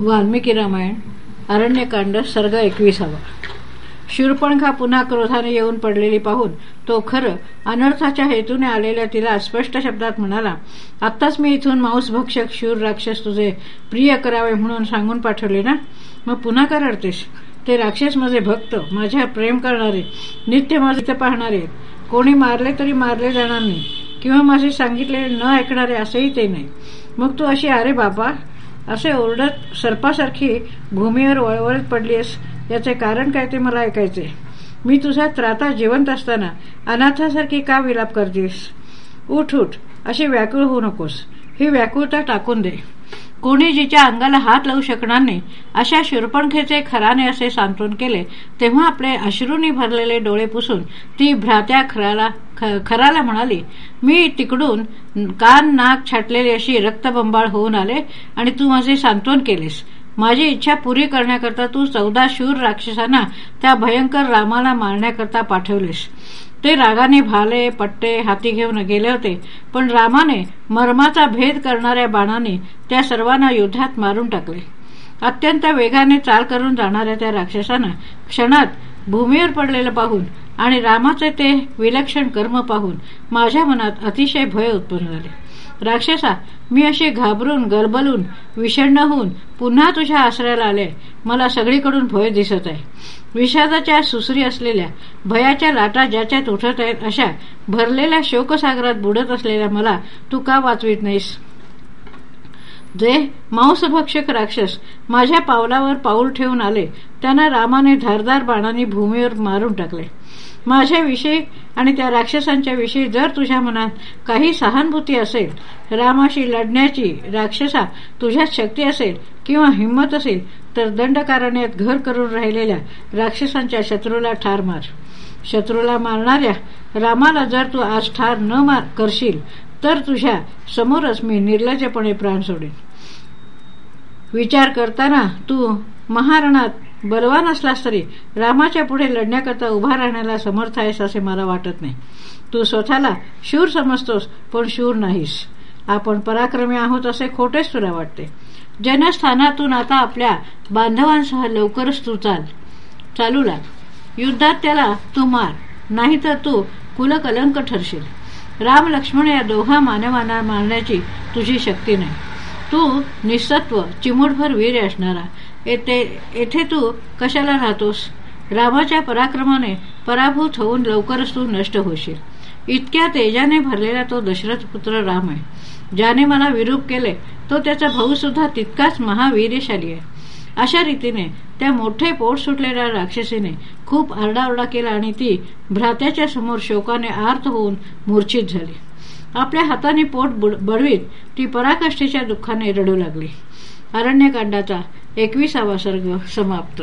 वाल्मिकी रामायण अरण्यकांड सर्ग एकविसावा. शूरपणखा पुन्हा क्रोधाने येऊन पडलेली पाहून तो खरं अनर्थाच्या हेतूने आलेल्या तिला स्पष्ट शब्दात म्हणाला आत्ताच मी इथून मांसभक्षक शूर राक्षस तुझे प्रिय करावे म्हणून सांगून पाठवले ना? मग पुन्हा का रडतेस? ते राक्षस माझे भक्त माझ्या प्रेम करणारे नित्य माझे पाहणारे कोणी मारले तरी मारले जाणार नाही किंवा माझे सांगितलेले न ऐकणारे असेही ते नाही. मग तू अशी अरे बाबा असे ओरडत सर्पासारखी भूमीवर वळवळत पडलीस याचे कारण काय ते मला ऐकायचे. मी तुझा त्राता जिवंत असताना अनाथासारखी का विलाप करतेस उठ उठ. अशी व्याकुळ होऊ नकोस. ही व्याकुळता टाकून दे. कोणी जिच्या अंगाला हात लावू शकणार नाही अशा शूरपणखेचे खराने असे सांत्वन केले तेव्हा आपले अश्रूंनी भरलेले डोळे पुसून ती भ्रात्या खराला खराला म्हणाली मी तिकडून कान नाक छाटलेली अशी रक्तबंबाळ होऊन आले आणि तू माझे सांत्वन केलेस. माझी इच्छा पुरी करण्याकरता तू चौदा शूर राक्षसांना त्या भयंकर रामाला मारण्याकरता पाठवलेस. ते रागाने भाले पट्टे हाती घेऊन गेले होते. पण रामाने मर्माचा भेद करणाऱ्या बाणाने त्या सर्वांना युद्धात मारून टाकले. अत्यंत वेगाने चाल करून जाणाऱ्या त्या राक्षसांना क्षणात भूमीवर पडलेलं पाहून आणि रामाचे ते विलक्षण कर्म पाहून माझ्या मनात अतिशय भय उत्पन्न झाले. राक्षसा मी अशी घाबरून गलबलून विषण्ण होऊन पुन्हा तुझ्या आश्रयाला आले. मला सगळीकडून भय दिसत आहे. विषादाच्या सुसरी असलेल्या भयाच्या लाटा ज्याच्यात उठत आहेत अशा भरलेल्या शोकसागरात बुडत असलेल्या मला तू का वाचवीत नाहीस? जे मांसभक्षक राक्षस माझ्या पावलावर पाऊल ठेवून आले त्यांना रामाने धारदार बाणाने भूमीवर मारून टाकले. माझ्याविषयी आणि त्या राक्षसांच्या विषयी जर तुझ्या मनात काही सहानुभूती असेल रामाशी लढण्याची राक्षसा तुझ्यात शक्ती असेल किंवा हिंमत असेल तर दंडकारण्यात घर करून राहिलेल्या राक्षसांच्या शत्रूला ठार मार. शत्रूला मारणाऱ्या रामाला जर तू आज ठार न मार करशील तर तुझ्या समोरच मी निर्लजपणे प्राण सोडेन. विचार करताना तू महारणात बलवान असलास तरी रामाच्या पुढे लढण्याकरता उभा राहण्याला समर्थ आहेस असे मला वाटत नाही. तू स्वतःला शूर समजतोस पण शूर नाहीस. आपण पराक्रमी आहोत असे खोटेच तुला वाटते. जनस्थानातून आता आपल्या बांधवांसह लवकरच तू चाल. चालू लाग युद्धात त्याला तू मार नाहीतर तू कुलकलंक ठरशील. राम लक्ष्मण या दोघा मानवांना मारण्याची तुझी शक्ती नाही. तू निसत्व चिमुटभर वीर असणारा. येथे येथे तू कशाला राहतोस? रामाच्या पराक्रमाने पराभूत होऊन लवकरच तू नष्ट होशील. इतक्या तेजाने भरलेला तो दशरथ पुत्र राम आहे. ज्याने मला विरूप केले तो त्याचा भाऊ सुद्धा तितकाच महावीर्यशाली आहे. अशा रीतीने त्या मोठे पोट सुटलेल्या राक्षसीने खूप आरडाओरडा केला आणि ती भ्रात्याच्या समोर शोकाने आर्त होऊन मूर्छित झाली. आपल्या हाताने पोट बडवीत ती पराकाष्ठेच्या दुःखाने रडू लागली. अरण्यकांडाचा एकविसावा सर्ग समाप्त.